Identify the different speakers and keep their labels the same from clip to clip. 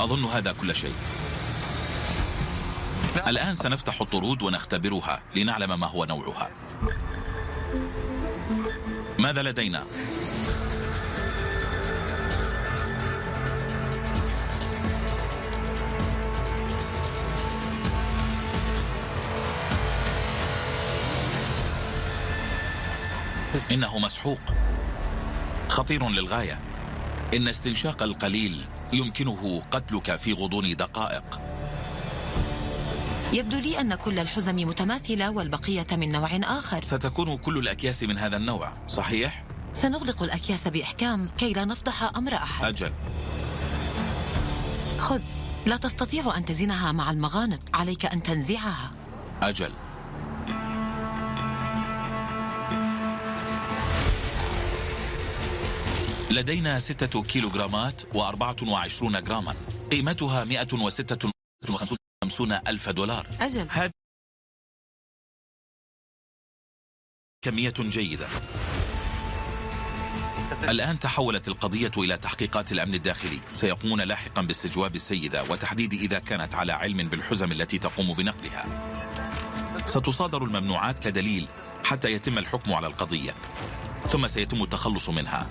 Speaker 1: أظن هذا كل شيء. الآن سنفتح الطرود ونختبرها لنعلم ما هو نوعها. ماذا لدينا؟ إنه مسحوق. خطير للغاية. إن استنشاق القليل يمكنه قتلك في غضون دقائق.
Speaker 2: يبدو لي أن كل الحزم متماثلة والبقية من نوع آخر.
Speaker 1: ستكون كل الأكياس من هذا النوع صحيح؟
Speaker 2: سنغلق الأكياس بإحكام كي لا نفضح أمر أحد.
Speaker 1: أجل.
Speaker 2: خذ لا تستطيع أن تزنها مع المغانط عليك أن تنزعها.
Speaker 1: أجل. لدينا ستة كيلوغرامات وأربعة وعشرون جراما. قيمتها مئة وستة وخمسون ألف دولار.
Speaker 2: أجل.
Speaker 1: هذه كمية جيدة. الآن تحولت القضية إلى تحقيقات الأمن الداخلي. سيقومون لاحقا باستجواب السيدة وتحديد إذا كانت على علم بالحزم التي تقوم بنقلها. ستصادر الممنوعات كدليل حتى يتم الحكم على القضية ثم سيتم التخلص منها.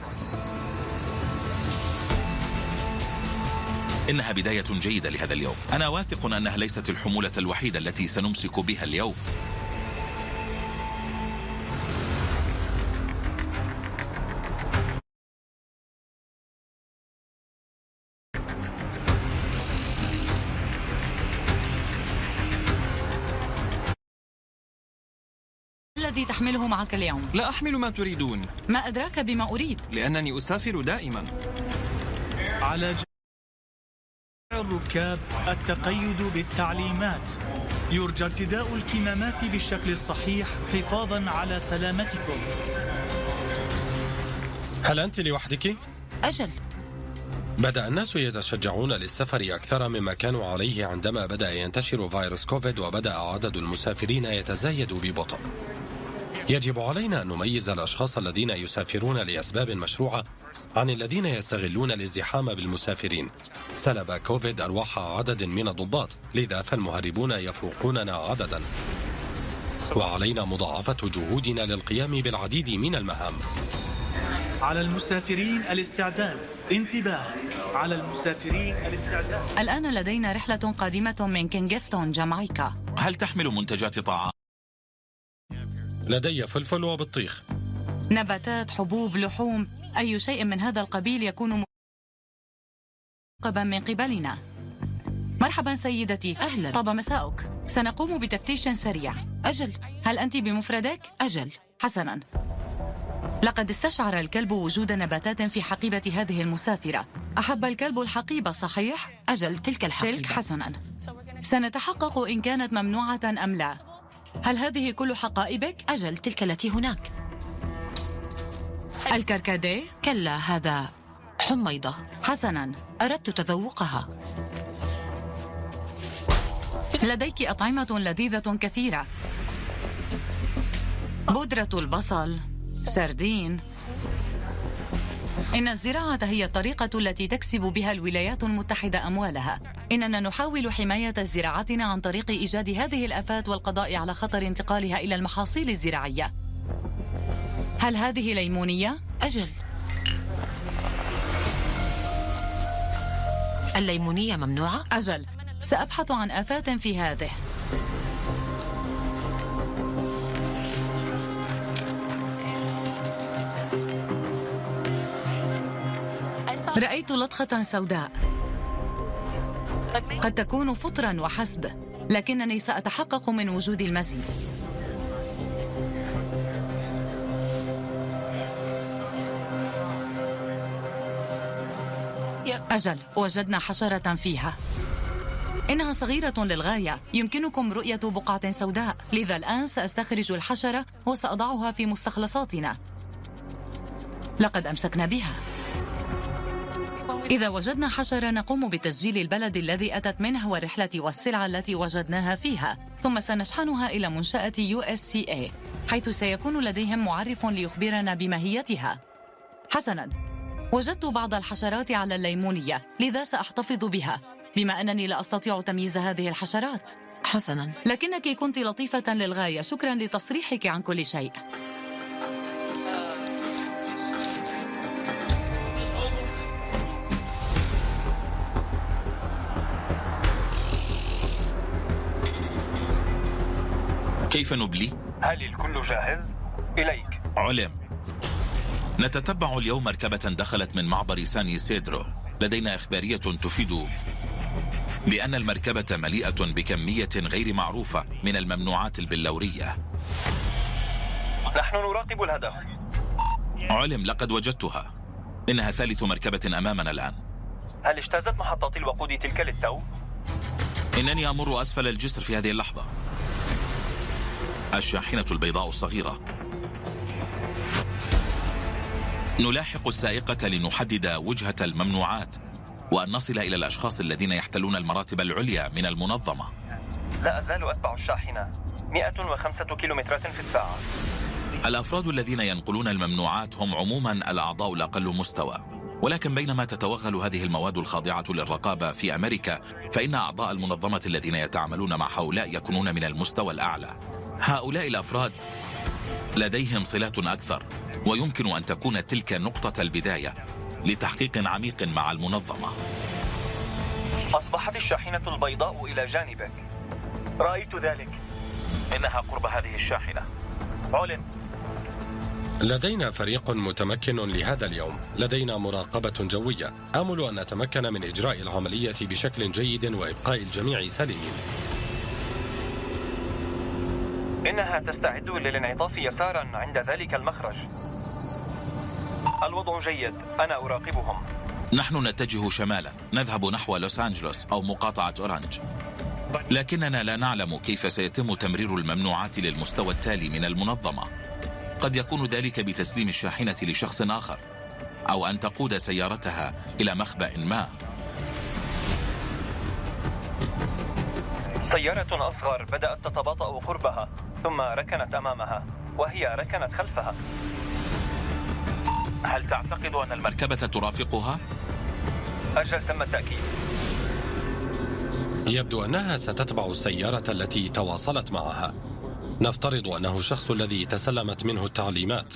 Speaker 1: إنها بداية جيدة لهذا اليوم. أنا واثق أنها ليست الحمولة الوحيدة التي سنمسك بها اليوم.
Speaker 3: الذي تحمله معك اليوم؟
Speaker 4: لا أحمل ما تريدون.
Speaker 3: ما أدراك بما أريد.
Speaker 4: لأنني أسافر دائما.
Speaker 5: على جميع الركاب التقيد بالتعليمات. يرجى ارتداء الكمامات بالشكل الصحيح حفاظا على سلامتكم.
Speaker 6: هل أنت لوحدك؟
Speaker 2: أجل.
Speaker 6: بدأ الناس يتشجعون للسفر أكثر مما كانوا عليه عندما بدأ ينتشر فيروس كوفيد وبدأ عدد المسافرين يتزايد ببطء. يجب علينا أن نميز الأشخاص الذين يسافرون لأسباب مشروعة عن الذين يستغلون الازدحام بالمسافرين. سلب كوفيد أرواح عدد من الضباط لذا فالمهربون يفوقوننا عددا. وعلينا مضاعفة جهودنا للقيام بالعديد من المهام.
Speaker 5: على المسافرين الاستعداد. انتباه. على المسافرين الاستعداد.
Speaker 3: الآن لدينا رحلة قادمة من كينغستون جامايكا.
Speaker 1: هل تحمل منتجات طعام؟
Speaker 6: لدي فلفل وبطيخ.
Speaker 3: نباتات حبوب لحوم أي شيء من هذا القبيل يكون مراقبا من قبلنا. مرحبا سيدتي.
Speaker 2: أهلا.
Speaker 3: طاب مساؤك. سنقوم بتفتيش سريع.
Speaker 2: أجل.
Speaker 3: هل أنت بمفردك؟
Speaker 2: أجل.
Speaker 3: حسنا. لقد استشعر الكلب وجود نباتات في حقيبة هذه المسافرة. أحب الكلب الحقيبة صحيح؟
Speaker 2: أجل. تلك الحقيبة.
Speaker 3: تلك حسنا. سنتحقق إن كانت ممنوعة أم لا؟ هل هذه كل حقائبك؟
Speaker 2: أجل تلك التي هناك.
Speaker 3: الكركديه؟
Speaker 2: كلا هذا حميضة.
Speaker 3: حسنا
Speaker 2: أردت تذوقها.
Speaker 3: لديك أطعمة لذيذة كثيرة. بودرة البصل سردين. إن الزراعة هي الطريقة التي تكسب بها الولايات المتحدة أموالها. إننا نحاول حماية زراعتنا عن طريق إيجاد هذه الآفات والقضاء على خطر انتقالها إلى المحاصيل الزراعية. هل هذه ليمونية؟
Speaker 2: أجل. الليمونية ممنوعة؟
Speaker 3: أجل. سأبحث عن آفات في هذه. رأيت لطخة سوداء. قد تكون فطرا وحسب لكنني سأتحقق من وجود المزيد. أجل وجدنا حشرة فيها. إنها صغيرة للغاية. يمكنكم رؤية بقعة سوداء. لذا الآن سأستخرج الحشرة وسأضعها في مستخلصاتنا. لقد أمسكنا بها. إذا وجدنا حشرة نقوم بتسجيل البلد الذي أتت منه والرحلة والسلعة التي وجدناها فيها ثم سنشحنها إلى منشأة USCA حيث سيكون لديهم معرف ليخبرنا بماهيتها. حسنا. وجدت بعض الحشرات على الليمونية لذا سأحتفظ بها. بما أنني لا أستطيع تمييز هذه الحشرات.
Speaker 2: حسنا.
Speaker 3: لكنك كنت لطيفة للغاية شكرا لتصريحك عن كل شيء.
Speaker 1: كيف نبلي؟
Speaker 4: هل الكل جاهز؟ إليك.
Speaker 1: علم. نتتبع اليوم مركبة دخلت من معبر ساني سيدرو. لدينا إخبارية تفيد بأن المركبة مليئة بكمية غير معروفة من الممنوعات البلورية
Speaker 4: نحن نراقب الهدف.
Speaker 1: علم لقد وجدتها. إنها ثالث مركبة أمامنا الآن.
Speaker 4: هل اجتازت محطات الوقود تلك للتو؟
Speaker 1: إنني أمر أسفل الجسر في هذه اللحظة. الشاحنة البيضاء الصغيرة. نلاحق السائقة لنحدد وجهة الممنوعات وأن نصل إلى الأشخاص الذين يحتلون المراتب العليا من المنظمة.
Speaker 4: لا أزال أتبع الشاحنة. 105 كيلومترات في الساعة.
Speaker 1: الأفراد الذين ينقلون الممنوعات هم عموما الأعضاء الأقل مستوى. ولكن بينما تتوغل هذه المواد الخاضعة للرقابة في أمريكا فإن أعضاء المنظمة الذين يتعاملون مع هؤلاء يكونون من المستوى الأعلى. هؤلاء الأفراد لديهم صلات أكثر ويمكن أن تكون تلك نقطة البداية لتحقيق عميق مع المنظمة.
Speaker 4: أصبحت الشاحنة البيضاء إلى جانبك. رأيت ذلك. إنها قرب هذه الشاحنة. علم
Speaker 6: لدينا فريق متمكن لهذا اليوم. لدينا مراقبة جوية. آمل أن نتمكن من إجراء العملية بشكل جيد وإبقاء الجميع سالمين.
Speaker 4: إنها تستعد للانعطاف يسارا عند ذلك المخرج. الوضع جيد. أنا أراقبهم.
Speaker 1: نحن نتجه شمالا. نذهب نحو لوس أنجلوس أو مقاطعة أورانج. لكننا لا نعلم كيف سيتم تمرير الممنوعات للمستوى التالي من المنظمة. قد يكون ذلك بتسليم الشاحنة لشخص آخر أو أن تقود سيارتها إلى مخبأ ما.
Speaker 4: سيارة أصغر بدأت تتباطأ قربها. ثم ركنت أمامها وهي ركنت خلفها. هل تعتقد أن
Speaker 1: المركبة ترافقها؟
Speaker 4: أجل تم التأكيد
Speaker 6: يبدو أنها ستتبع السيارة التي تواصلت معها. نفترض أنه الشخص الذي تسلمت منه التعليمات.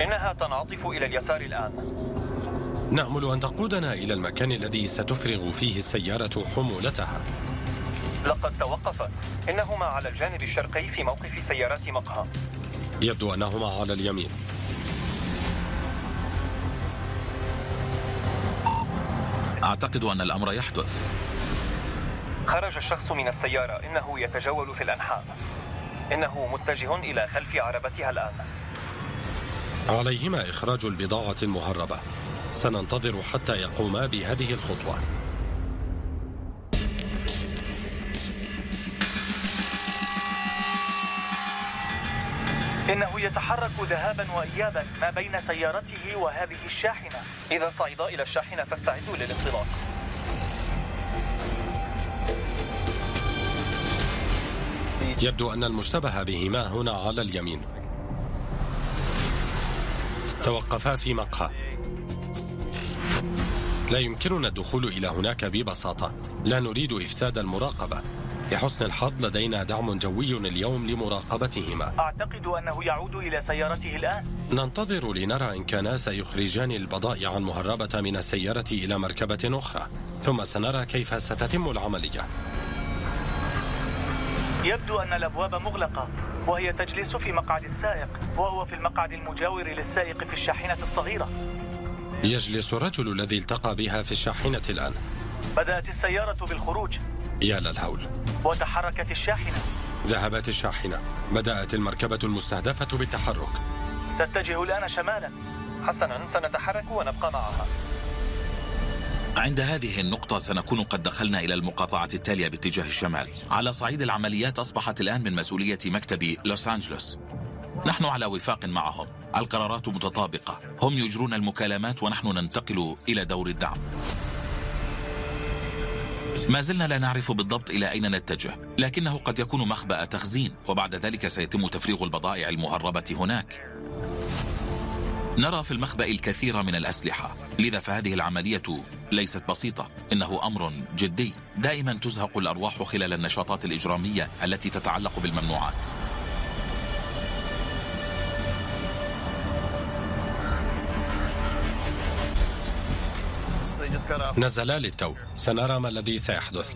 Speaker 4: إنها تنعطف إلى اليسار الآن.
Speaker 6: نأمل أن تقودنا إلى المكان الذي ستفرغ فيه السيارة حمولتها.
Speaker 4: لقد توقفت إنهما على الجانب الشرقي في موقف سيارات مقهى.
Speaker 6: يبدو أنهما على اليمين.
Speaker 1: أعتقد أن الأمر يحدث.
Speaker 4: خرج الشخص من السيارة. إنه يتجول في الأنحاء. إنه متجه إلى خلف عربتها الآن.
Speaker 6: عليهما إخراج البضاعة المهربة. سننتظر حتى يقوما بهذه الخطوة.
Speaker 4: إنه يتحرك ذهابا وإيابا ما بين سيارته وهذه الشاحنة. إذا صعد إلى الشاحنة فاستعدوا للانطلاق.
Speaker 6: يبدو أن المشتبه بهما هنا على اليمين. توقفا في مقهى. لا يمكننا الدخول إلى هناك ببساطة. لا نريد إفساد المراقبة. لحسن الحظ لدينا دعم جوي اليوم لمراقبتهما.
Speaker 4: أعتقد أنه يعود إلى سيارته الآن.
Speaker 6: ننتظر لنرى إن كانا سيخرجان البضائع المهربة من السيارة إلى مركبة أخرى ثم سنرى كيف ستتم العملية.
Speaker 4: يبدو أن الأبواب مغلقة وهي تجلس في مقعد السائق وهو في المقعد المجاور للسائق في الشاحنة الصغيرة.
Speaker 6: يجلس الرجل الذي التقى بها في الشاحنة الآن.
Speaker 4: بدأت السيارة بالخروج.
Speaker 6: يا للهول
Speaker 4: وتحركت الشاحنة.
Speaker 6: ذهبت الشاحنة. بدأت المركبة المستهدفة بالتحرك.
Speaker 4: تتجه الآن شمالا. حسنا سنتحرك ونبقى معها.
Speaker 1: عند هذه النقطة سنكون قد دخلنا إلى المقاطعة التالية باتجاه الشمال. على صعيد العمليات أصبحت الآن من مسؤولية مكتب لوس أنجلوس. نحن على وفاق معهم. القرارات متطابقة. هم يجرون المكالمات ونحن ننتقل إلى دور الدعم. ما زلنا لا نعرف بالضبط إلى أين نتجه لكنه قد يكون مخبأ تخزين وبعد ذلك سيتم تفريغ البضائع المهربة هناك. نرى في المخبأ الكثير من الأسلحة لذا فهذه العملية ليست بسيطة إنه أمر جدي. دائما تزهق الأرواح خلال النشاطات الإجرامية التي تتعلق بالممنوعات.
Speaker 6: نزلا للتو. سنرى ما الذي سيحدث.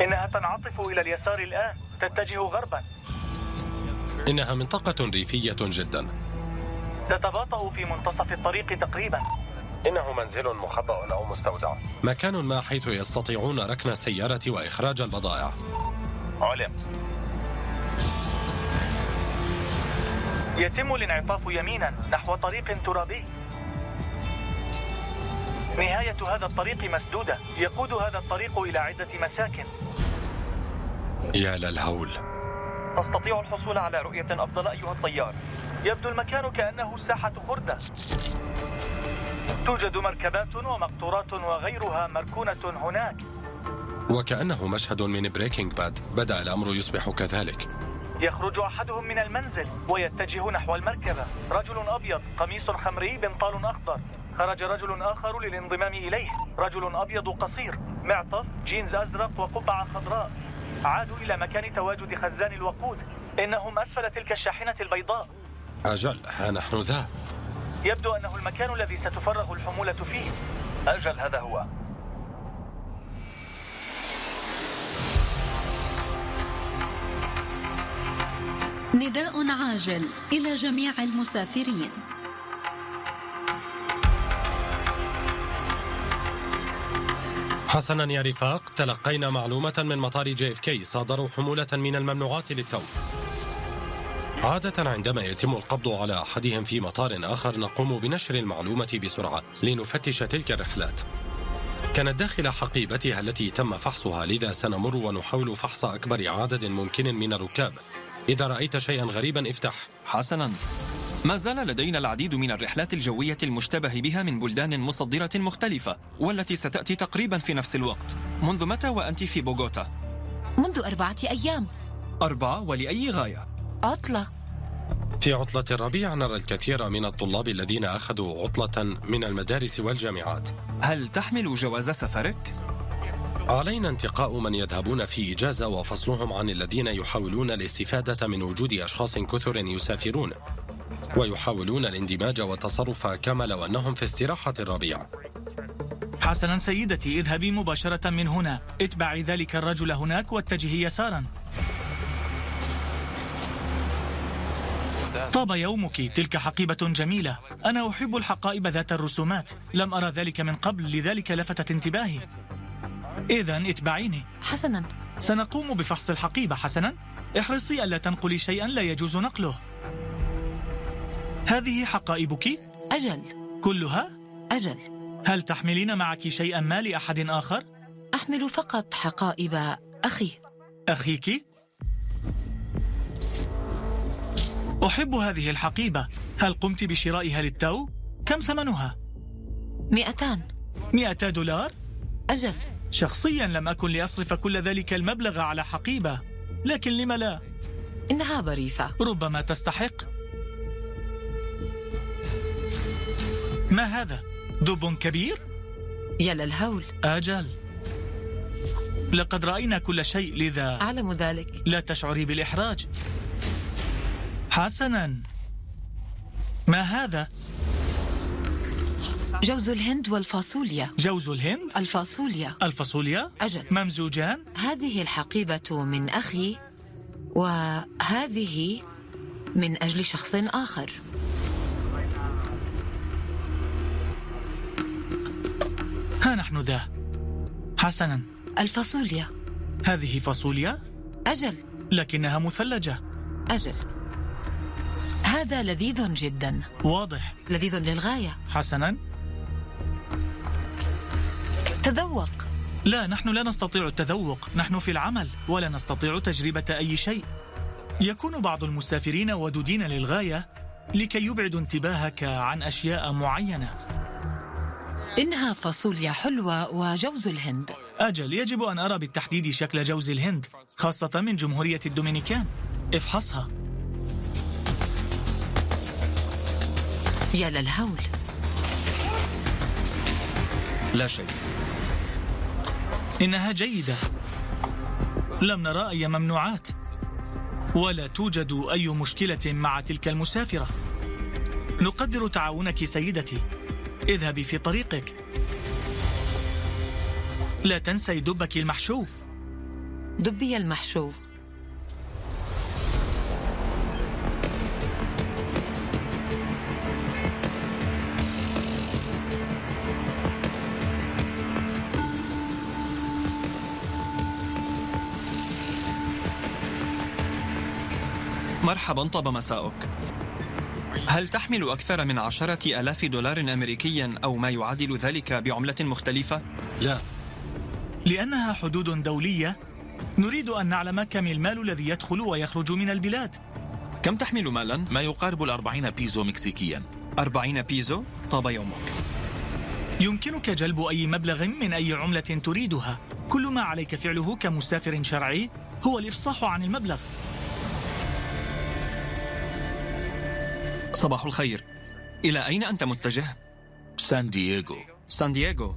Speaker 5: إنها تنعطف إلى اليسار الآن. تتجه غربا.
Speaker 6: إنها منطقة ريفية جدا.
Speaker 5: تتباطأ في منتصف الطريق تقريبا.
Speaker 6: إنه منزل مخبأ أو مستودع. مكان ما حيث يستطيعون ركن السيارة وإخراج البضائع.
Speaker 5: علم يتم الانعطاف يمينا نحو طريق ترابي. نهاية هذا الطريق مسدودة. يقود هذا الطريق إلى عدة مساكن.
Speaker 6: يا للهول
Speaker 7: تستطيع الحصول على رؤية أفضل أيها الطيار.
Speaker 5: يبدو المكان كأنه ساحة خردة توجد مركبات ومقطورات وغيرها مركونة هناك.
Speaker 6: وكأنه مشهد من Breaking Bad بدأ الأمر يصبح كذلك.
Speaker 5: يخرج أحدهم من المنزل ويتجه نحو المركبة. رجل أبيض قميص خمري بنطال أخضر. خرج رجل آخر للانضمام إليه. رجل أبيض قصير معطف جينز أزرق وقبعة خضراء. عادوا إلى مكان تواجد خزان الوقود. إنهم أسفل تلك الشاحنة البيضاء.
Speaker 6: أجل ها نحن ذا.
Speaker 5: يبدو أنه المكان الذي ستفرغ الحمولة فيه.
Speaker 7: أجل هذا هو.
Speaker 8: نداء عاجل إلى جميع المسافرين.
Speaker 6: حسنا يا رفاق تلقينا معلومة من مطار JFK صادروا حمولة من الممنوعات للتو. عادة عندما يتم القبض على أحدهم في مطار آخر نقوم بنشر المعلومة بسرعة لنفتش تلك الرحلات. كانت داخل حقيبتها التي تم فحصها لذا سنمر ونحاول فحص أكبر عدد ممكن من الركاب. إذا رأيت شيئا غريبا افتح.
Speaker 4: حسنا. ما زال لدينا العديد من الرحلات الجوية المشتبه بها من بلدان مصدرة مختلفة والتي ستأتي تقريبا في نفس الوقت منذ متى وأنت في بوغوتا؟
Speaker 2: منذ أربعة أيام
Speaker 4: أربعة ولأي غاية؟
Speaker 2: عطلة
Speaker 6: في عطلة الربيع نرى الكثير من الطلاب الذين أخذوا عطلة من المدارس والجامعات
Speaker 4: هل تحمل جواز سفرك؟
Speaker 6: علينا انتقاء من يذهبون في إجازة وفصلهم عن الذين يحاولون الاستفادة من وجود أشخاص كثر يسافرون ويحاولون الاندماج والتصرف كما لو أنهم في استراحة الربيع
Speaker 5: حسنا سيدتي اذهبي مباشرة من هنا. اتبعي ذلك الرجل هناك واتجهي يسارا. طاب يومك. تلك حقيبة جميلة. أنا أحب الحقائب ذات الرسومات. لم أرى ذلك من قبل لذلك لفتت انتباهي. إذا اتبعيني.
Speaker 2: حسنا.
Speaker 5: سنقوم بفحص الحقيبة حسنا. احرصي ألا تنقلي شيئا لا يجوز نقله. هذه حقائبك
Speaker 2: أجل
Speaker 5: كلها؟
Speaker 2: أجل
Speaker 5: هل تحملين معك شيئا ما لأحد آخر؟
Speaker 2: أحمل فقط حقائب أخي
Speaker 5: أخيك؟ أحب هذه الحقيبة هل قمت بشرائها للتو؟ كم ثمنها؟
Speaker 2: مئتان
Speaker 5: مئتا دولار؟
Speaker 2: أجل
Speaker 5: شخصيا لم أكن لأصرف كل ذلك المبلغ على حقيبة لكن لم لا؟
Speaker 2: إنها ظريفة
Speaker 5: ربما تستحق ما هذا؟ دب كبير؟
Speaker 2: يا للهول
Speaker 5: أجل لقد رأينا كل شيء لذا
Speaker 2: أعلم ذلك
Speaker 5: لا تشعري بالإحراج حسنا ما هذا؟
Speaker 2: جوز الهند والفاصوليا
Speaker 5: جوز الهند؟
Speaker 2: الفاصوليا
Speaker 5: الفاصوليا؟
Speaker 2: أجل
Speaker 5: ممزوجان؟
Speaker 2: هذه الحقيبة من أخي وهذه من أجل شخص آخر
Speaker 5: ها نحن ذا. حسنا.
Speaker 2: الفاصوليا.
Speaker 5: هذه فاصوليا؟
Speaker 2: أجل.
Speaker 5: لكنها مثلجة.
Speaker 2: أجل. هذا لذيذ جدا.
Speaker 5: واضح.
Speaker 2: لذيذ للغاية.
Speaker 5: حسنا.
Speaker 2: تذوق.
Speaker 5: لا نحن لا نستطيع التذوق. نحن في العمل ولا نستطيع تجربة أي شيء. يكون بعض المسافرين ودودين للغاية لكي يبعدوا انتباهك عن أشياء معينة.
Speaker 2: إنها فاصوليا حلوة وجوز الهند.
Speaker 5: أجل يجب أن أرى بالتحديد شكل جوز الهند خاصة من جمهورية الدومينيكان. افحصها.
Speaker 2: يا للهول.
Speaker 4: لا شيء.
Speaker 5: إنها جيدة. لم نرى أي ممنوعات. ولا توجد أي مشكلة مع تلك المسافرة. نقدر تعاونك سيدتي. اذهبي في طريقك. لا تنسي دبك المحشو
Speaker 2: دبي المحشو
Speaker 4: مرحبا طاب مساؤك هل تحمل أكثر من عشرة ألاف دولار أمريكي أو ما يعادل ذلك بعملة مختلفة؟
Speaker 6: لا.
Speaker 5: لأنها حدود دولية نريد أن نعلم كم المال الذي يدخل ويخرج من البلاد.
Speaker 4: كم تحمل مالا؟
Speaker 1: ما يقارب الأربعين بيزو مكسيكيا.
Speaker 4: أربعين بيزو؟ طاب يومك.
Speaker 5: يمكنك جلب أي مبلغ من أي عملة تريدها. كل ما عليك فعله كمسافر شرعي هو الإفصاح عن المبلغ.
Speaker 4: صباح الخير إلى أين أنت متجه؟
Speaker 1: سان دييغو
Speaker 4: سان دييغو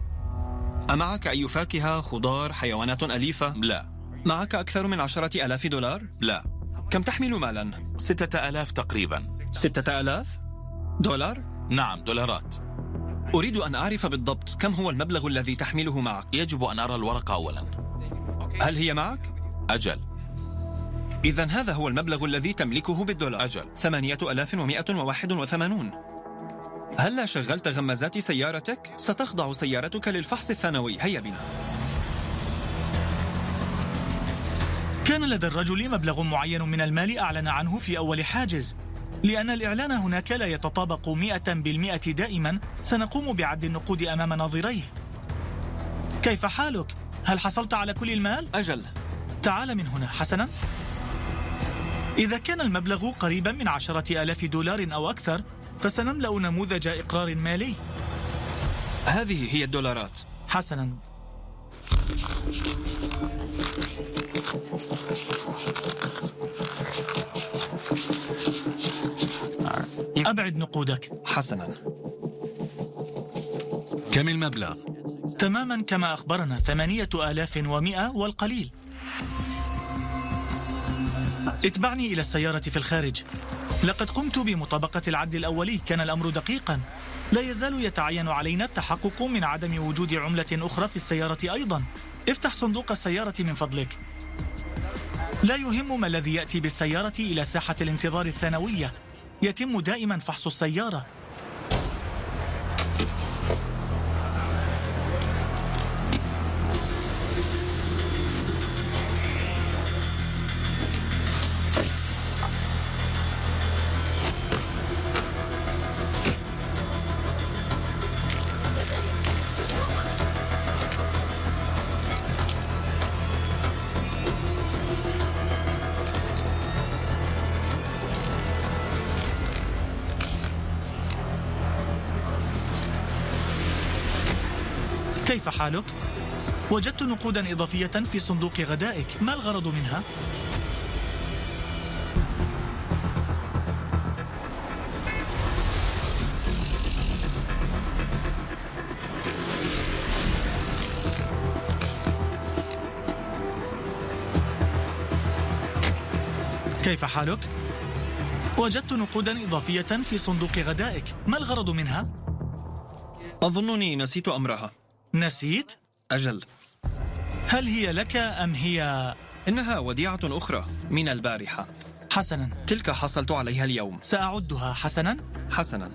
Speaker 4: أمعك أي فاكهة، خضار، حيوانات أليفة؟
Speaker 1: لا
Speaker 4: معك أكثر من عشرة ألاف دولار؟
Speaker 1: لا
Speaker 4: كم تحمل مالا؟
Speaker 1: ستة آلاف تقريبا
Speaker 4: ستة آلاف؟ دولار؟
Speaker 1: نعم دولارات
Speaker 4: أريد أن أعرف بالضبط كم هو المبلغ الذي تحمله معك
Speaker 1: يجب أن أرى الورقة أولا
Speaker 4: هل هي معك؟
Speaker 1: أجل
Speaker 4: إذا هذا هو المبلغ الذي تملكه بالدولار
Speaker 1: أجل.
Speaker 4: ثمانية ألاف ومائة وواحد وثمانون هل شغلت غمازات سيارتك؟ ستخضع سيارتك للفحص الثانوي هيا بنا
Speaker 5: كان لدى الرجل مبلغ معين من المال أعلن عنه في أول حاجز لأن الإعلان هناك لا يتطابق مئة بالمئة دائما سنقوم بعد النقود أمام ناظريه كيف حالك؟ هل حصلت على كل المال؟
Speaker 4: أجل
Speaker 5: تعال من هنا حسنا إذا كان المبلغ قريبا من عشرة آلاف دولار أو أكثر فسنملأ نموذج إقرار مالي.
Speaker 4: هذه هي الدولارات.
Speaker 5: حسنا. أبعد نقودك.
Speaker 4: حسنا.
Speaker 1: كم المبلغ؟
Speaker 5: تماما كما أخبرنا ثمانية آلاف ومئة والقليل. اتبعني إلى السيارة في الخارج. لقد قمت بمطابقة العد الأولي كان الأمر دقيقا. لا يزال يتعين علينا التحقق من عدم وجود عملة أخرى في السيارة أيضا. افتح صندوق السيارة من فضلك. لا يهم ما الذي يأتي بالسيارة إلى ساحة الانتظار الثانوية. يتم دائما فحص السيارة. كيف حالك؟ وجدت نقودا إضافية في صندوق غدائك ما الغرض منها؟ كيف حالك؟ وجدت نقودا إضافية في صندوق غدائك ما الغرض منها؟
Speaker 4: أظنني نسيت أمرها
Speaker 5: نسيت؟
Speaker 4: أجل.
Speaker 5: هل هي لك أم هي...
Speaker 4: إنها وديعة أخرى من البارحة.
Speaker 5: حسنا.
Speaker 4: تلك حصلت عليها اليوم.
Speaker 5: سأعدها. حسنا؟
Speaker 4: حسنا.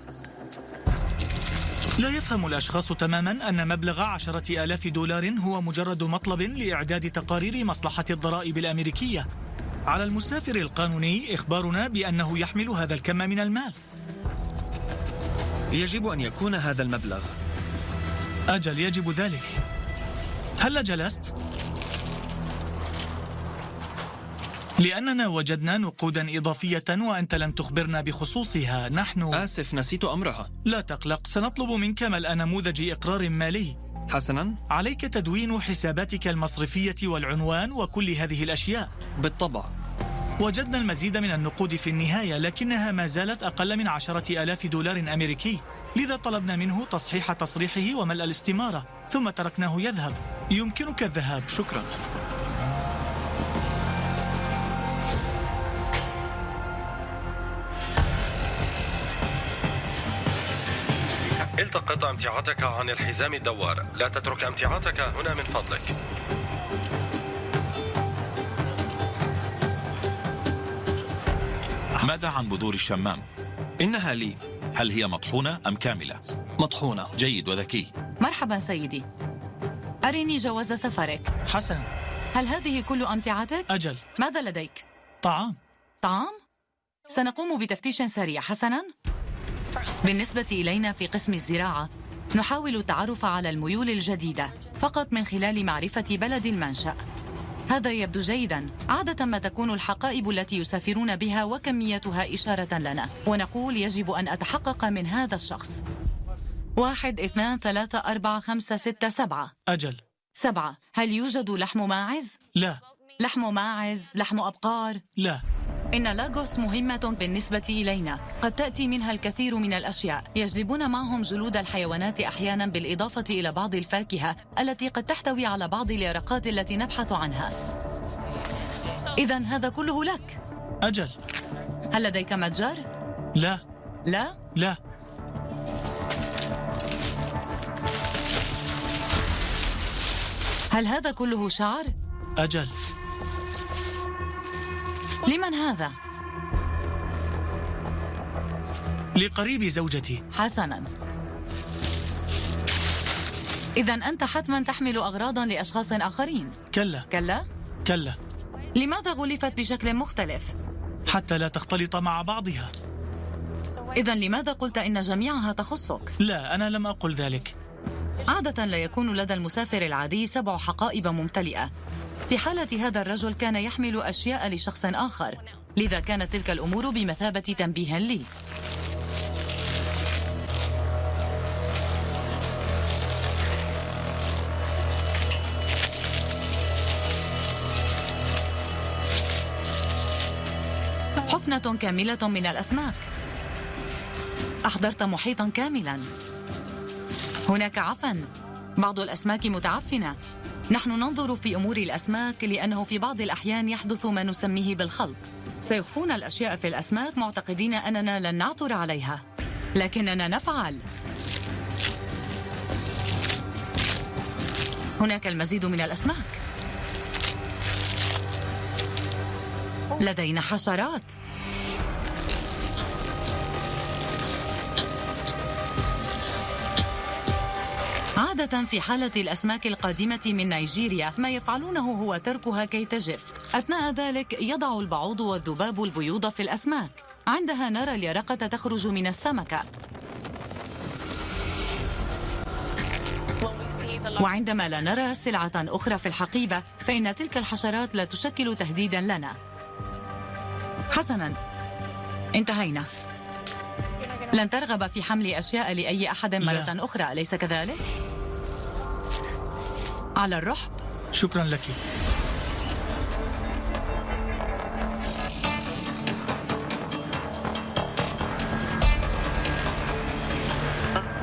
Speaker 5: لا يفهم الأشخاص تماما أن مبلغ عشرة آلاف دولار هو مجرد مطلب لإعداد تقارير مصلحة الضرائب الأمريكية. على المسافر القانوني إخبارنا بأنه يحمل هذا الكم من المال.
Speaker 4: يجب أن يكون هذا المبلغ.
Speaker 5: أجل يجب ذلك. هل جلست؟ لأننا وجدنا نقودا إضافية وأنت لم تخبرنا بخصوصها. نحن
Speaker 4: آسف نسيت أمرها.
Speaker 5: لا تقلق سنطلب منك ملء نموذج إقرار مالي.
Speaker 4: حسنا؟
Speaker 5: عليك تدوين حساباتك المصرفية والعنوان وكل هذه الأشياء.
Speaker 4: بالطبع.
Speaker 5: وجدنا المزيد من النقود في النهاية لكنها ما زالت أقل من عشرة آلاف دولار أمريكي. لذا طلبنا منه تصحيح تصريحه وملء الاستمارة ثم تركناه يذهب. يمكنك الذهاب.
Speaker 4: شكرا.
Speaker 6: التقط أمتعتك عن الحزام الدوار. لا تترك أمتعتك هنا من فضلك.
Speaker 1: ماذا عن بذور الشمام؟
Speaker 4: إنها لي.
Speaker 1: هل هي مطحونة أم كاملة؟
Speaker 4: مطحونة
Speaker 1: جيد وذكي
Speaker 3: مرحبا سيدي أرني جواز سفرك
Speaker 5: حسنا
Speaker 3: هل هذه كل أمتعتك؟
Speaker 5: أجل
Speaker 3: ماذا لديك؟
Speaker 5: طعام
Speaker 3: طعام؟ سنقوم بتفتيش سريع حسنا؟ بالنسبة إلينا في قسم الزراعة نحاول التعرف على الميول الجديدة فقط من خلال معرفة بلد المنشأ هذا يبدو جيدا عادة ما تكون الحقائب التي يسافرون بها وكميتها إشارة لنا ونقول يجب أن أتحقق من هذا الشخص. واحد اثنان ثلاثة أربعة خمسة ستة سبعة.
Speaker 5: أجل.
Speaker 3: سبعة. هل يوجد لحم ماعز؟
Speaker 5: لا.
Speaker 3: لحم ماعز، لحم أبقار؟
Speaker 5: لا.
Speaker 3: إن لاغوس مهمة بالنسبة إلينا. قد تأتي منها الكثير من الأشياء. يجلبون معهم جلود الحيوانات أحيانا بالإضافة إلى بعض الفاكهة التي قد تحتوي على بعض اليرقات التي نبحث عنها. إذا هذا كله لك.
Speaker 5: أجل.
Speaker 3: هل لديك متجر؟
Speaker 5: لا.
Speaker 3: لا؟
Speaker 5: لا.
Speaker 3: هل هذا كله شعر؟
Speaker 5: أجل.
Speaker 3: لمن هذا؟
Speaker 5: لقريب زوجتي
Speaker 3: حسنا إذا أنت حتما تحمل أغراضا لأشخاص آخرين
Speaker 5: كلا
Speaker 3: كلا؟
Speaker 5: كلا
Speaker 3: لماذا غلفت بشكل مختلف؟
Speaker 5: حتى لا تختلط مع بعضها
Speaker 3: إذا لماذا قلت إن جميعها تخصك؟
Speaker 5: لا أنا لم أقل ذلك
Speaker 3: عادة لا يكون لدى المسافر العادي سبع حقائب ممتلئة في حالة هذا الرجل كان يحمل أشياء لشخص آخر. لذا كانت تلك الأمور بمثابة تنبيه لي. حفنة كاملة من الأسماك. أحضرت محيطا كاملا. هناك عفن. بعض الأسماك متعفنة. نحن ننظر في أمور الأسماك لأنه في بعض الأحيان يحدث ما نسميه بالخلط. سيخفون الأشياء في الأسماك معتقدين أننا لن نعثر عليها. لكننا نفعل. هناك المزيد من الأسماك. لدينا حشرات. عادة في حالة الأسماك القادمة من نيجيريا ما يفعلونه هو تركها كي تجف. أثناء ذلك يضع البعوض والذباب البيوض في الأسماك. عندها نرى اليرقة تخرج من السمكة. وعندما لا نرى سلعة أخرى في الحقيبة فإن تلك الحشرات لا تشكل تهديدا لنا. حسنا. انتهينا. لن ترغب في حمل أشياء لأي أحد مرة
Speaker 5: لا.
Speaker 3: أخرى أليس كذلك؟ على الرحب.
Speaker 5: شكرا لك.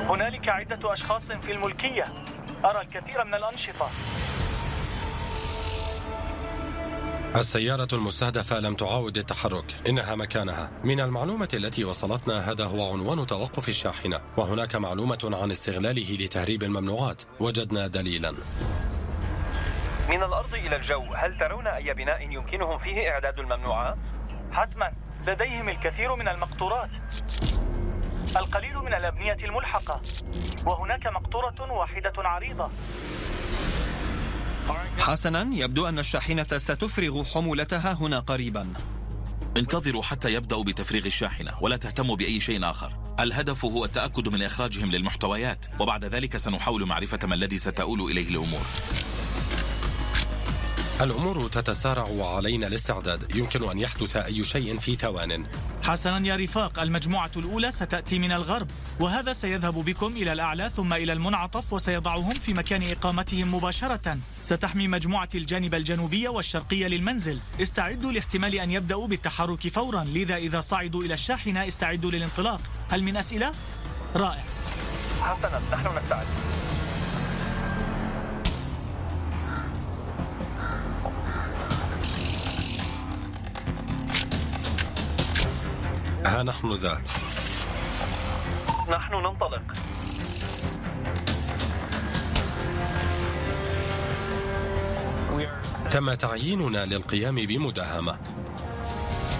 Speaker 5: هنالك عدة أشخاص في الملكية. أرى الكثير من الأنشطة.
Speaker 6: السيارة المستهدفة لم تعاود التحرك. إنها مكانها. من المعلومة التي وصلتنا هذا هو عنوان توقف الشاحنة. وهناك معلومة عن استغلاله لتهريب الممنوعات. وجدنا دليلا.
Speaker 7: من الأرض إلى الجو. هل ترون أي بناء يمكنهم فيه إعداد الممنوعات؟
Speaker 5: حتما. لديهم الكثير من المقطورات. القليل من الأبنية الملحقة. وهناك مقطورة واحدة عريضة.
Speaker 4: حسنا يبدو أن الشاحنة ستفرغ حمولتها هنا قريبا.
Speaker 1: انتظروا حتى يبدأوا بتفريغ الشاحنة ولا تهتموا بأي شيء آخر. الهدف هو التأكد من إخراجهم للمحتويات وبعد ذلك سنحاول معرفة ما الذي ستؤول إليه الأمور.
Speaker 6: الأمور تتسارع وعلينا الاستعداد. يمكن أن يحدث أي شيء في ثوان
Speaker 5: حسنا يا رفاق المجموعة الأولى ستأتي من الغرب وهذا سيذهب بكم إلى الأعلى ثم إلى المنعطف وسيضعهم في مكان إقامتهم مباشرة. ستحمي مجموعة الجانب الجنوبي والشرقي للمنزل. استعدوا لاحتمال أن يبدأوا بالتحرك فورا. لذا إذا صعدوا إلى الشاحنة استعدوا للانطلاق. هل من أسئلة؟ رائع.
Speaker 7: حسنا نحن نستعد.
Speaker 6: ها نحن ذا.
Speaker 7: نحن ننطلق.
Speaker 6: تم تعييننا للقيام بمداهمة.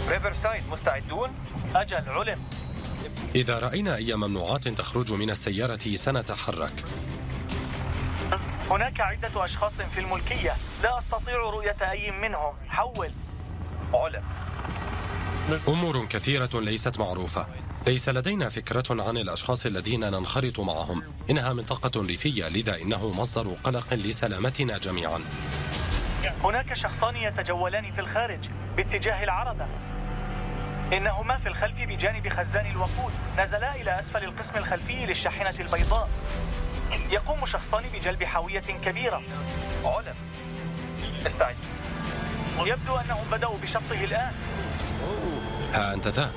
Speaker 7: ريفرسايد مستعدون؟
Speaker 5: أجل علم.
Speaker 6: إذا رأينا أي ممنوعات تخرج من السيارة سنتحرك.
Speaker 5: هناك عدة أشخاص في الملكية. لا أستطيع رؤية أي منهم. حول.
Speaker 7: علم.
Speaker 6: أمور كثيرة ليست معروفة. ليس لدينا فكرة عن الأشخاص الذين ننخرط معهم. إنها منطقة ريفية لذا إنه مصدر قلق لسلامتنا جميعا.
Speaker 5: هناك شخصان يتجولان في الخارج باتجاه العربة إنهما في الخلف بجانب خزان الوقود. نزلا إلى أسفل القسم الخلفي للشاحنة البيضاء. يقوم شخصان بجلب حاوية كبيرة.
Speaker 7: علم استعد.
Speaker 5: يبدو أنهم بدأوا بشطه الآن.
Speaker 6: ها أنت ذا.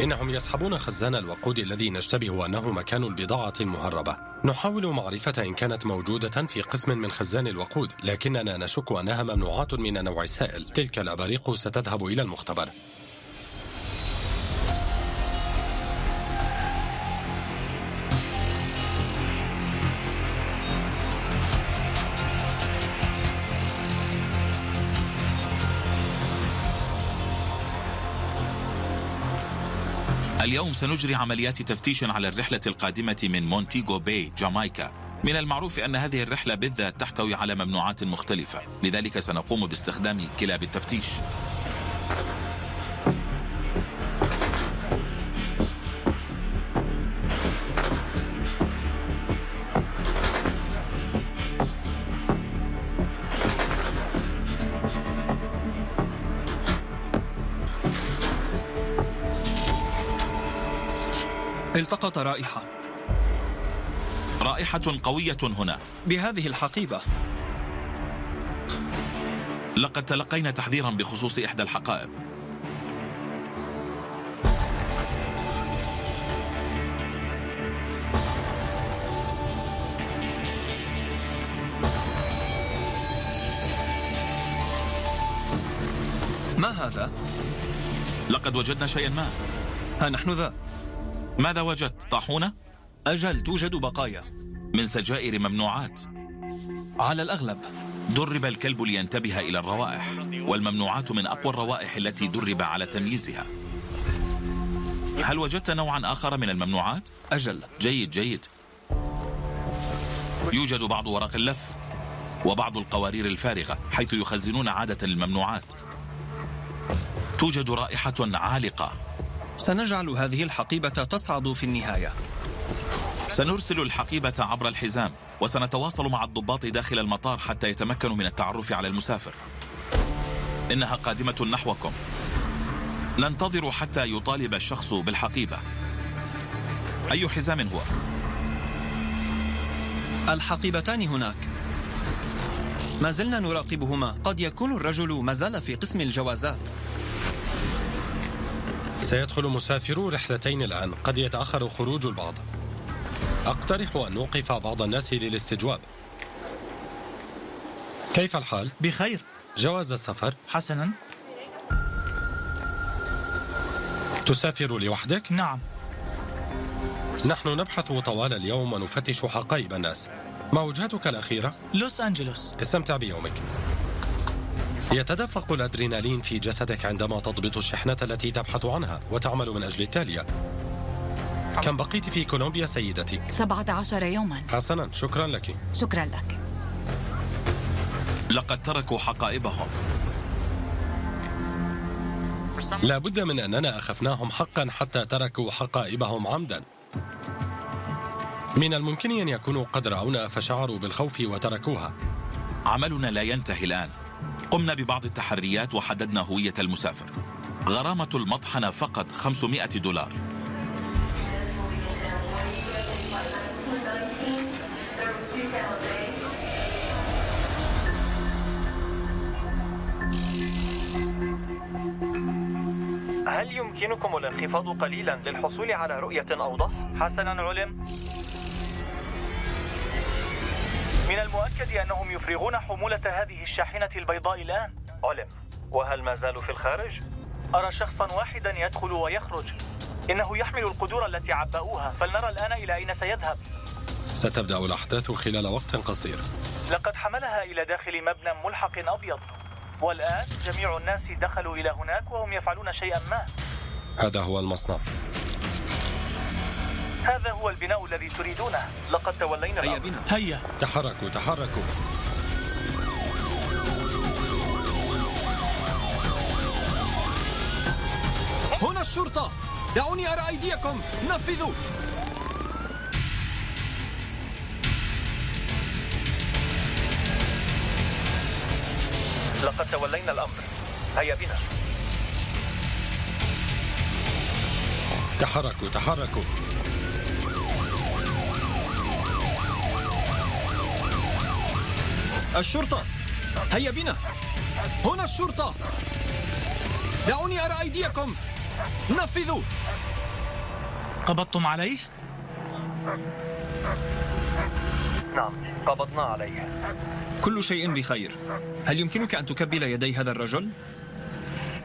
Speaker 6: إنهم يسحبون خزان الوقود الذي نشتبه أنه مكان البضاعة المهربة. نحاول معرفة إن كانت موجودة في قسم من خزان الوقود لكننا نشك أنها ممنوعات من نوع السائل تلك الأباريق ستذهب إلى المختبر.
Speaker 1: اليوم سنجري عمليات تفتيش على الرحلة القادمة من مونتيغو باي جامايكا. من المعروف أن هذه الرحلة بالذات تحتوي على ممنوعات مختلفة. لذلك سنقوم باستخدام كلاب التفتيش.
Speaker 4: رائحة.
Speaker 1: رائحة قوية هنا.
Speaker 4: بهذه الحقيبة.
Speaker 1: لقد تلقينا تحذيرا بخصوص إحدى الحقائب.
Speaker 4: ما هذا؟
Speaker 1: لقد وجدنا شيئا ما.
Speaker 4: ها نحن ذا.
Speaker 1: ماذا وجدت؟ طاحونة؟
Speaker 4: أجل توجد بقايا.
Speaker 1: من سجائر ممنوعات.
Speaker 4: على الأغلب.
Speaker 1: درب الكلب لينتبه إلى الروائح والممنوعات من أقوى الروائح التي درب على تمييزها. هل وجدت نوعا آخر من الممنوعات؟
Speaker 4: أجل.
Speaker 1: جيد جيد. يوجد بعض ورق اللف وبعض القوارير الفارغة حيث يخزنون عادة الممنوعات. توجد رائحة عالقة.
Speaker 4: سنجعل هذه الحقيبة تصعد في النهاية.
Speaker 1: سنرسل الحقيبة عبر الحزام وسنتواصل مع الضباط داخل المطار حتى يتمكنوا من التعرف على المسافر. إنها قادمة نحوكم. ننتظر حتى يطالب الشخص بالحقيبة. أي حزام هو؟
Speaker 4: الحقيبتان هناك. ما زلنا نراقبهما. قد يكون الرجل ما زال في قسم الجوازات.
Speaker 6: سيدخل مسافرو رحلتين الآن. قد يتأخر خروج البعض. أقترح أن نوقف بعض الناس للاستجواب. كيف الحال؟
Speaker 5: بخير.
Speaker 6: جواز السفر؟
Speaker 5: حسنا.
Speaker 6: تسافر لوحدك؟
Speaker 5: نعم.
Speaker 6: نحن نبحث طوال اليوم ونفتش حقائب الناس. ما وجهتك الأخيرة؟
Speaker 5: لوس أنجلوس.
Speaker 6: استمتع بيومك. يتدفق الأدرينالين في جسدك عندما تضبط الشحنة التي تبحث عنها وتعمل من أجل التالية. كم بقيت في كولومبيا سيدتي؟
Speaker 3: 17 يوما.
Speaker 6: حسنا شكرا لك.
Speaker 3: شكرا لك.
Speaker 1: لقد تركوا حقائبهم.
Speaker 6: لا بد من أننا أخفناهم حقا حتى تركوا حقائبهم عمدا. من الممكن أن يكونوا قد رأونا فشعروا بالخوف وتركوها.
Speaker 1: عملنا لا ينتهي الآن. قمنا ببعض التحريات وحددنا هوية المسافر. غرامة المطحنة فقط 500 دولار.
Speaker 7: هل يمكنكم الانخفاض قليلا للحصول على رؤية أوضح؟
Speaker 5: حسنا علم.
Speaker 9: من المؤكد أنهم يفرغون حمولة هذه الشاحنة البيضاء الآن.
Speaker 4: علم وهل ما زالوا في الخارج؟
Speaker 9: أرى شخصا واحدا يدخل ويخرج. إنه يحمل القدور التي عبأوها. فلنرى الآن إلى أين سيذهب.
Speaker 6: ستبدأ الأحداث خلال وقت قصير.
Speaker 9: لقد حملها إلى داخل مبنى ملحق أبيض. والآن جميع الناس دخلوا إلى هناك وهم يفعلون شيئا ما.
Speaker 6: هذا هو المصنع.
Speaker 9: هذا هو البناء الذي تريدونه.
Speaker 4: لقد تولينا
Speaker 10: هيا
Speaker 4: الأمر.
Speaker 10: بنا.
Speaker 5: هيا.
Speaker 6: تحركوا تحركوا.
Speaker 10: هنا الشرطة. دعوني أرى أيديكم. نفذوا.
Speaker 4: لقد تولينا الأمر. هيا بنا.
Speaker 6: تحركوا تحركوا.
Speaker 10: الشرطة. هيا بنا. هنا الشرطة. دعوني أرى أيديكم. نفذوا.
Speaker 5: قبضتم عليه؟
Speaker 4: نعم قبضنا عليه.
Speaker 10: كل شيء بخير. هل يمكنك أن تكبل يدي هذا الرجل؟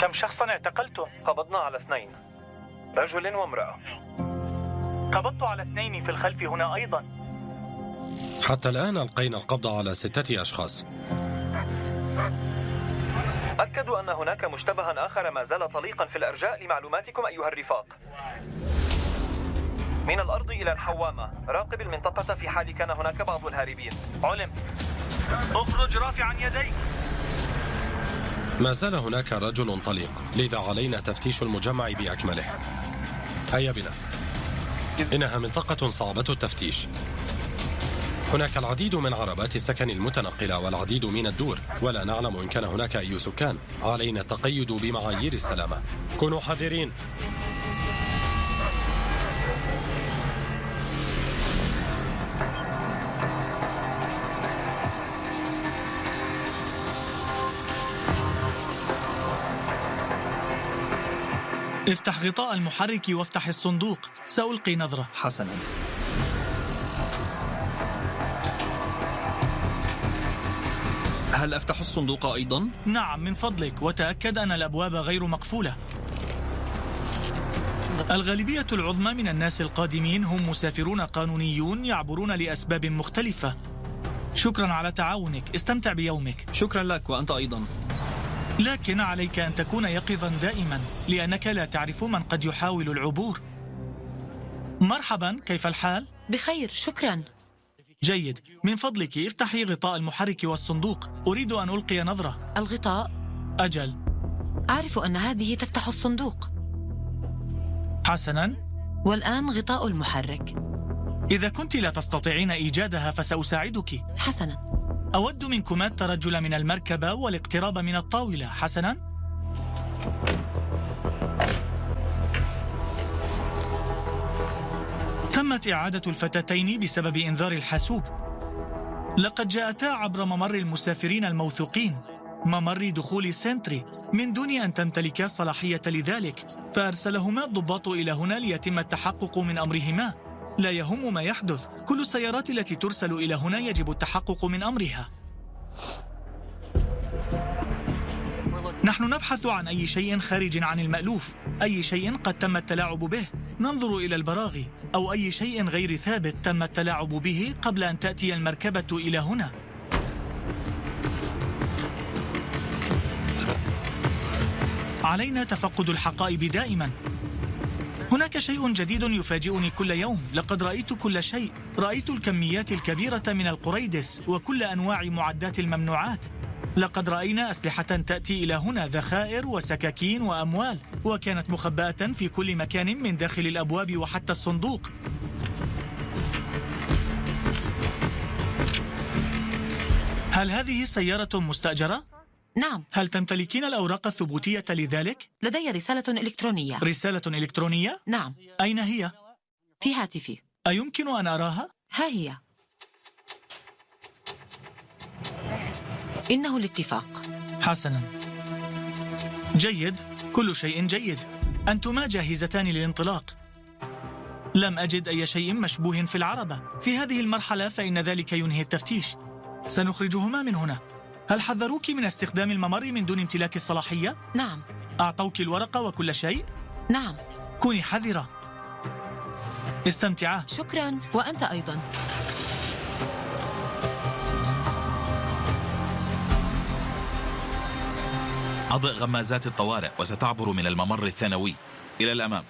Speaker 9: كم شخصا اعتقلتم؟
Speaker 4: قبضنا على اثنين. رجل وامرأة.
Speaker 9: قبضت على اثنين في الخلف هنا أيضا.
Speaker 6: حتى الآن ألقينا القبض على ستة أشخاص.
Speaker 4: أكدوا أن هناك مشتبها آخر ما زال طليقا في الأرجاء لمعلوماتكم أيها الرفاق. من الأرض إلى الحوامة راقب المنطقة في حال كان هناك بعض الهاربين.
Speaker 9: علم. اخرج رافعا يديك.
Speaker 6: ما زال هناك رجل طليق. لذا علينا تفتيش المجمع بأكمله. هيا بنا. إنها منطقة صعبة التفتيش. هناك العديد من عربات السكن المتنقلة والعديد من الدور ولا نعلم إن كان هناك أي سكان. علينا التقيد بمعايير السلامة. كونوا حذرين.
Speaker 5: افتح غطاء المحرك وافتح الصندوق. سألقي نظرة
Speaker 10: حسنا. هل أفتح الصندوق أيضا؟
Speaker 5: نعم من فضلك وتأكد أن الأبواب غير مقفولة. الغالبية العظمى من الناس القادمين هم مسافرون قانونيون يعبرون لأسباب مختلفة. شكرا على تعاونك. استمتع بيومك.
Speaker 10: شكرا لك وأنت أيضا.
Speaker 5: لكن عليك أن تكون يقظا دائما لأنك لا تعرف من قد يحاول العبور. مرحبا كيف الحال؟
Speaker 2: بخير شكرا.
Speaker 5: جيد. من فضلك افتحي غطاء المحرك والصندوق. أريد أن ألقي نظرة.
Speaker 2: الغطاء؟
Speaker 5: أجل.
Speaker 2: أعرف أن هذه تفتح الصندوق.
Speaker 5: حسنا.
Speaker 2: والآن غطاء المحرك.
Speaker 5: إذا كنت لا تستطيعين إيجادها فسأساعدك.
Speaker 2: حسنا.
Speaker 5: أود منكما الترجل من المركبة والاقتراب من الطاولة. حسنا. تمت إعادة الفتاتين بسبب إنذار الحاسوب. لقد جاءتا عبر ممر المسافرين الموثوقين ممر دخول سنتري من دون أن تمتلكا الصلاحية لذلك فأرسلهما الضباط إلى هنا ليتم التحقق من أمرهما. لا يهم ما يحدث كل السيارات التي ترسل إلى هنا يجب التحقق من أمرها. نحن نبحث عن أي شيء خارج عن المألوف أي شيء قد تم التلاعب به. ننظر إلى البراغي أو أي شيء غير ثابت تم التلاعب به قبل أن تأتي المركبة إلى هنا. علينا تفقد الحقائب دائما. هناك شيء جديد يفاجئني كل يوم. لقد رأيت كل شيء. رأيت الكميات الكبيرة من القريدس وكل أنواع معدات الممنوعات. لقد رأينا أسلحة تأتي إلى هنا ذخائر وسكاكين وأموال وكانت مخبأة في كل مكان من داخل الأبواب وحتى الصندوق هل هذه سيارة مستأجرة؟
Speaker 2: نعم
Speaker 5: هل تمتلكين الأوراق الثبوتية لذلك؟
Speaker 2: لدي رسالة إلكترونية
Speaker 5: رسالة إلكترونية؟
Speaker 2: نعم
Speaker 5: أين هي؟
Speaker 2: في هاتفي
Speaker 5: أيمكن أن أراها؟
Speaker 2: ها هي إنه الاتفاق.
Speaker 5: حسنا. جيد. كل شيء جيد. أنتما جاهزتان للانطلاق. لم أجد أي شيء مشبوه في العربة. في هذه المرحلة فإن ذلك ينهي التفتيش.
Speaker 11: سنخرجهما من هنا. هل حذروك من استخدام الممر من دون امتلاك الصلاحية؟
Speaker 2: نعم.
Speaker 11: أعطوك الورقة وكل شيء؟
Speaker 2: نعم.
Speaker 11: كوني حذرة. استمتعا.
Speaker 2: شكرا. وأنت أيضا.
Speaker 1: أضئ غمازات الطوارئ وستعبر من الممر الثانوي إلى الأمام.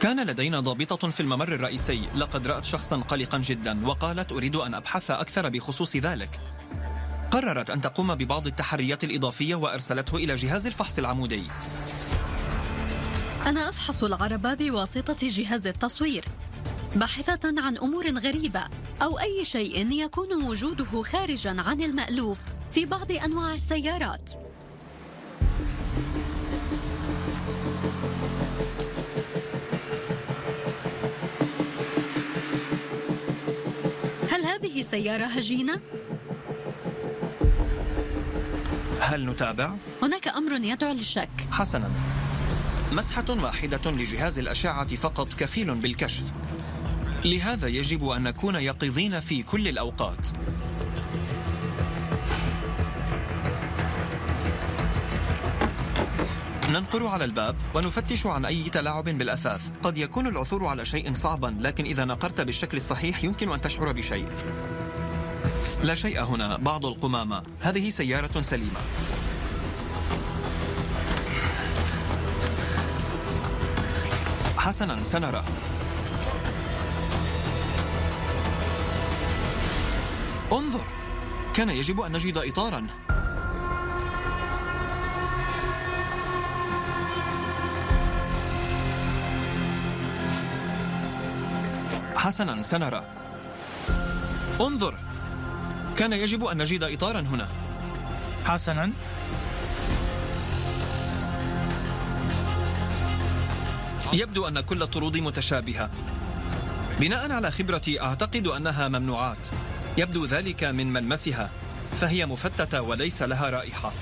Speaker 4: كان لدينا ضابطة في الممر الرئيسي لقد رأت شخصا قلقا جدا وقالت أريد أن أبحث أكثر بخصوص ذلك. قررت أن تقوم ببعض التحريات الإضافية وأرسلته إلى جهاز الفحص العمودي.
Speaker 8: أنا أفحص العربة بواسطة جهاز التصوير باحثة عن أمور غريبة أو أي شيء يكون وجوده خارجا عن المألوف في بعض أنواع السيارات. هل هذه سيارة هجينة؟
Speaker 4: هل نتابع؟
Speaker 8: هناك أمر يدعو للشك
Speaker 4: حسنا مسحة واحدة لجهاز الأشعة فقط كفيل بالكشف لهذا يجب أن نكون يقظين في كل الأوقات ننقر على الباب ونفتش عن أي تلاعب بالأثاث. قد يكون العثور على شيء صعبا لكن إذا نقرت بالشكل الصحيح يمكن أن تشعر بشيء. لا شيء هنا بعض القمامة. هذه سيارة سليمة. حسنا سنرى. انظر! كان يجب أن نجد إطارا. حسنا سنرى. انظر. كان يجب أن نجد إطارا هنا.
Speaker 11: حسنا.
Speaker 4: يبدو أن كل الطرود متشابهة. بناء على خبرتي أعتقد أنها ممنوعات. يبدو ذلك من ملمسها. فهي مفتتة وليس لها رائحة.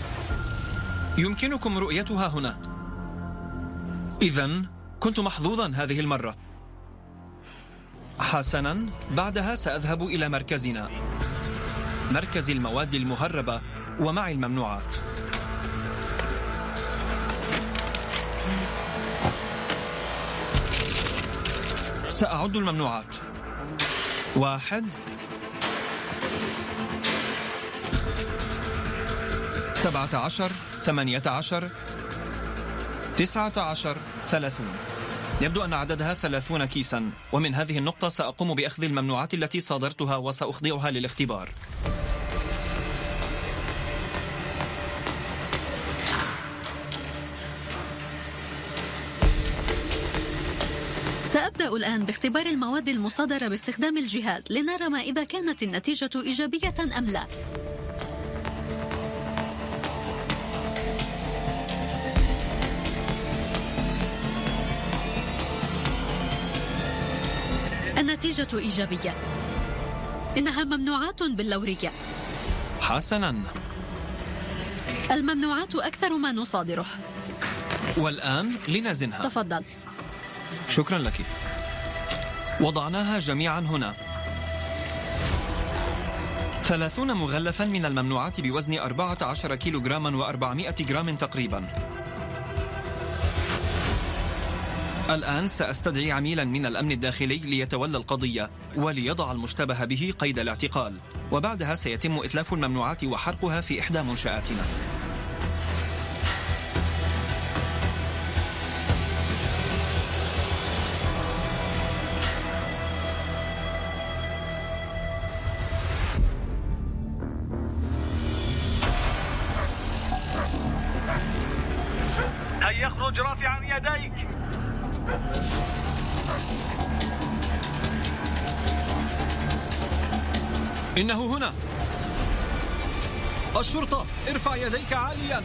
Speaker 4: يمكنكم رؤيتها هنا. إذا كنت محظوظا هذه المرة. حسنا بعدها سأذهب إلى مركزنا. مركز المواد المهربة ومع الممنوعات. سأعد الممنوعات. واحد. سبعة عشر ثمانية عشر تسعة عشر ثلاثون. يبدو أن عددها ثلاثون كيسا ومن هذه النقطة سأقوم بأخذ الممنوعات التي صادرتها وسأخضعها للاختبار.
Speaker 8: سأبدأ الآن باختبار المواد المصادرة باستخدام الجهاز لنرى ما إذا كانت النتيجة إيجابية أم لا. النتيجة إيجابية. إنها ممنوعات باللورية.
Speaker 4: حسنا.
Speaker 8: الممنوعات أكثر ما نصادره.
Speaker 4: والآن لنزنها.
Speaker 8: تفضل.
Speaker 4: شكرا لك. وضعناها جميعا هنا. ثلاثون مغلفا من الممنوعات بوزن 14 كيلوغراما و400 جرام تقريبا. الآن سأستدعي عميلا من الأمن الداخلي ليتولى القضية وليضع المشتبه به قيد الاعتقال. وبعدها سيتم إتلاف الممنوعات وحرقها في إحدى منشآتنا.
Speaker 5: هيا اخرج رافعا يديك؟
Speaker 4: إنه هنا الشرطة ارفع يديك عاليا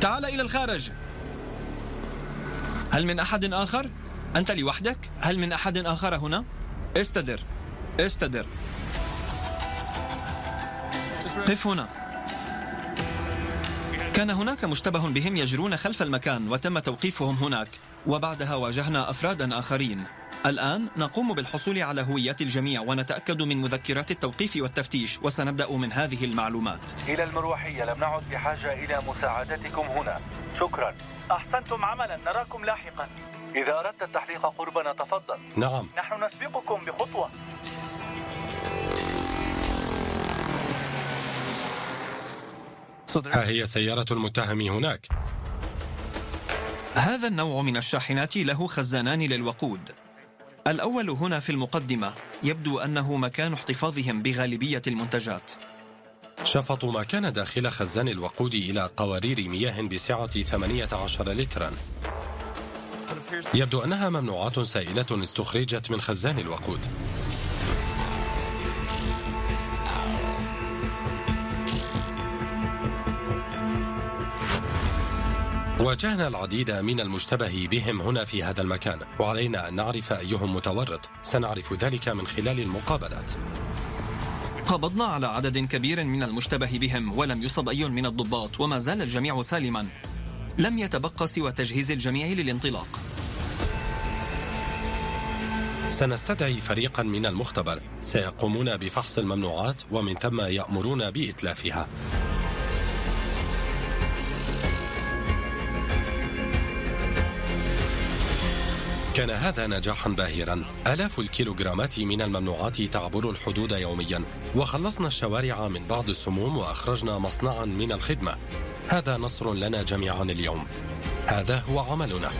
Speaker 4: تعال إلى الخارج هل من أحد آخر؟ أنت لوحدك؟ هل من أحد آخر هنا؟ استدر استدر قف هنا كان هناك مشتبه بهم يجرون خلف المكان وتم توقيفهم هناك وبعدها واجهنا أفرادا آخرين. الآن نقوم بالحصول على هويات الجميع ونتأكد من مذكرات التوقيف والتفتيش وسنبدأ من هذه المعلومات.
Speaker 5: إلى المروحية لم نعد بحاجة إلى مساعدتكم هنا. شكرا. أحسنتم عملا نراكم لاحقا. إذا أردت التحليق قربنا تفضل.
Speaker 6: نعم.
Speaker 5: نحن نسبقكم بخطوة.
Speaker 6: ها هي سيارة المتهم هناك.
Speaker 4: هذا النوع من الشاحنات له خزانان للوقود. الأول هنا في المقدمة يبدو أنه مكان احتفاظهم بغالبية المنتجات.
Speaker 6: شفطوا ما كان داخل خزان الوقود إلى قوارير مياه بسعة 18 لترا. يبدو أنها ممنوعات سائلة استخرجت من خزان الوقود. واجهنا العديد من المشتبه بهم هنا في هذا المكان وعلينا أن نعرف أيهم متورط. سنعرف ذلك من خلال المقابلات.
Speaker 4: قبضنا على عدد كبير من المشتبه بهم ولم يصب أي من الضباط وما زال الجميع سالما. لم يتبقى سوى تجهيز الجميع للانطلاق.
Speaker 6: سنستدعي فريقا من المختبر. سيقومون بفحص الممنوعات ومن ثم يأمرون بإتلافها. كان هذا نجاحا باهرا. آلاف الكيلوغرامات من الممنوعات تعبر الحدود يوميا. وخلصنا الشوارع من بعض السموم وأخرجنا مصنعا من الخدمة. هذا نصر لنا جميعا اليوم. هذا هو عملنا.